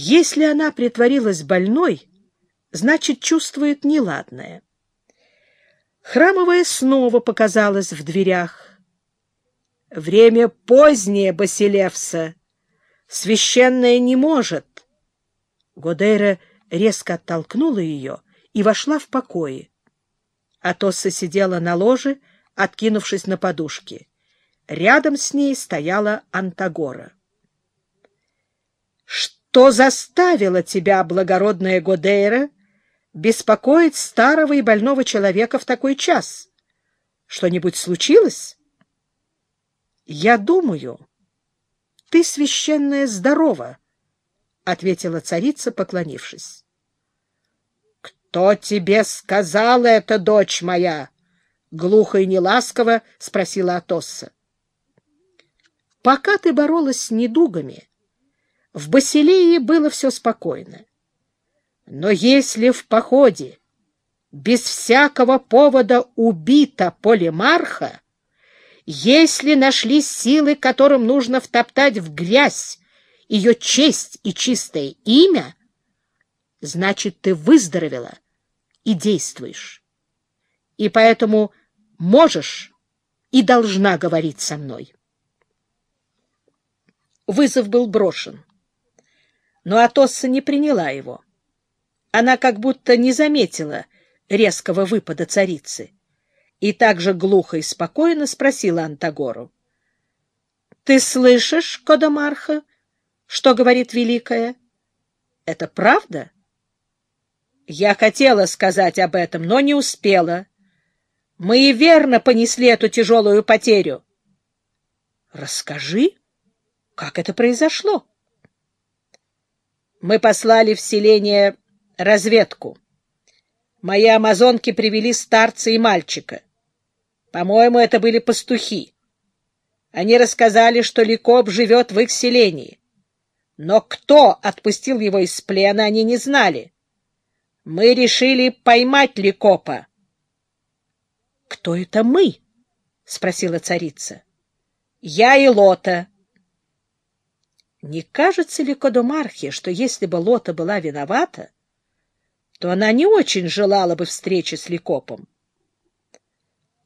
Если она притворилась больной, значит, чувствует неладное. Храмовая снова показалась в дверях. Время позднее, Басилевса. Священная не может. Годейра резко оттолкнула ее и вошла в покои. Атосса сидела на ложе, откинувшись на подушке. Рядом с ней стояла Антагора. — Что заставило тебя, благородная Годейра, беспокоить старого и больного человека в такой час? Что-нибудь случилось? — Я думаю, ты, священная, здорова, — ответила царица, поклонившись. — Кто тебе сказал это, дочь моя? — глухо и неласково спросила Атосса. — Пока ты боролась с недугами, в Басилее было все спокойно. Но если в походе без всякого повода убита полимарха, если нашлись силы, которым нужно втоптать в грязь ее честь и чистое имя, значит, ты выздоровела и действуешь. И поэтому можешь и должна говорить со мной. Вызов был брошен. Но Атосса не приняла его. Она как будто не заметила резкого выпада царицы и также глухо и спокойно спросила Антагору. — Ты слышишь, Кодомарха, что говорит Великая? Это правда? Я хотела сказать об этом, но не успела. Мы и верно понесли эту тяжелую потерю. Расскажи, как это произошло? Мы послали в селение разведку. Мои амазонки привели старца и мальчика. По-моему, это были пастухи. Они рассказали, что Ликоп живет в их селении. Но кто отпустил его из плена, они не знали. Мы решили поймать Ликопа. — Кто это мы? — спросила царица. — Я и Лота. Не кажется ли Кодомархе, что если бы Лота была виновата, то она не очень желала бы встречи с Ликопом?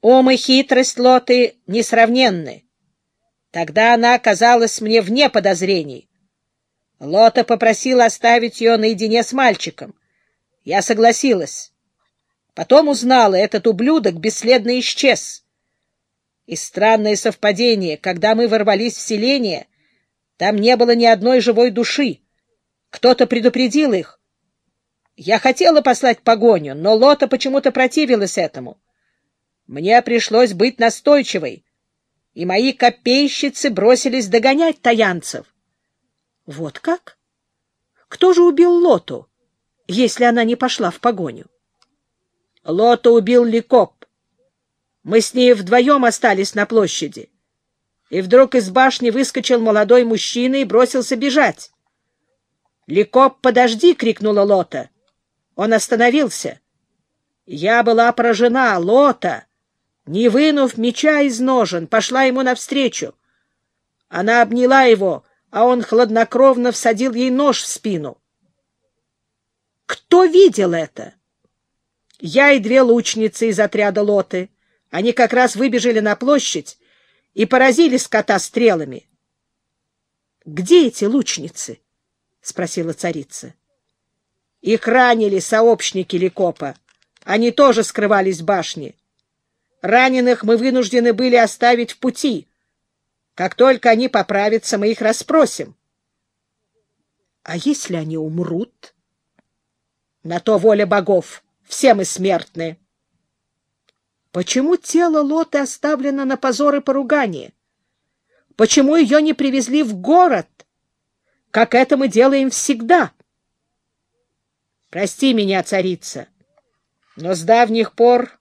Ум и хитрость Лоты несравненны. Тогда она оказалась мне вне подозрений. Лота попросила оставить ее наедине с мальчиком. Я согласилась. Потом узнала, этот ублюдок бесследно исчез. И странное совпадение, когда мы ворвались в селение, там не было ни одной живой души. Кто-то предупредил их. Я хотела послать погоню, но Лота почему-то противилась этому. Мне пришлось быть настойчивой, и мои копейщицы бросились догонять таянцев. Вот как? Кто же убил Лоту, если она не пошла в погоню? Лоту убил Ликоп. Мы с ней вдвоем остались на площади. И вдруг из башни выскочил молодой мужчина и бросился бежать. «Ликоп, подожди!» — крикнула Лота. Он остановился. Я была поражена. Лота, не вынув меча из ножен, пошла ему навстречу. Она обняла его, а он хладнокровно всадил ей нож в спину. Кто видел это? Я и две лучницы из отряда Лоты. Они как раз выбежали на площадь и поразили скота стрелами. — Где эти лучницы? — спросила царица. — Их ранили сообщники Ликопа. Они тоже скрывались в башне. Раненых мы вынуждены были оставить в пути. Как только они поправятся, мы их расспросим. А если они умрут? На то воля богов. Все мы смертны. Почему тело Лоты оставлено на позор и поругание? Почему ее не привезли в город, как это мы делаем всегда? Прости меня, царица, но с давних пор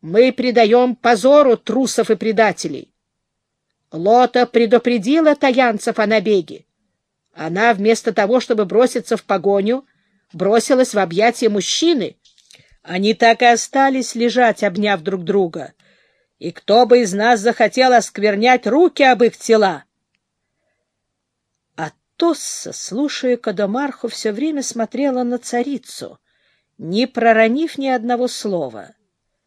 мы предаем позору трусов и предателей. Лота предупредила таянцев о набеге. Она, вместо того, чтобы броситься в погоню, бросилась в объятия мужчины. Они так и остались лежать, обняв друг друга. И кто бы из нас захотел осквернять руки об их тела? — А Тосса, слушая Кадомарху, все время смотрела на царицу, не проронив ни одного слова.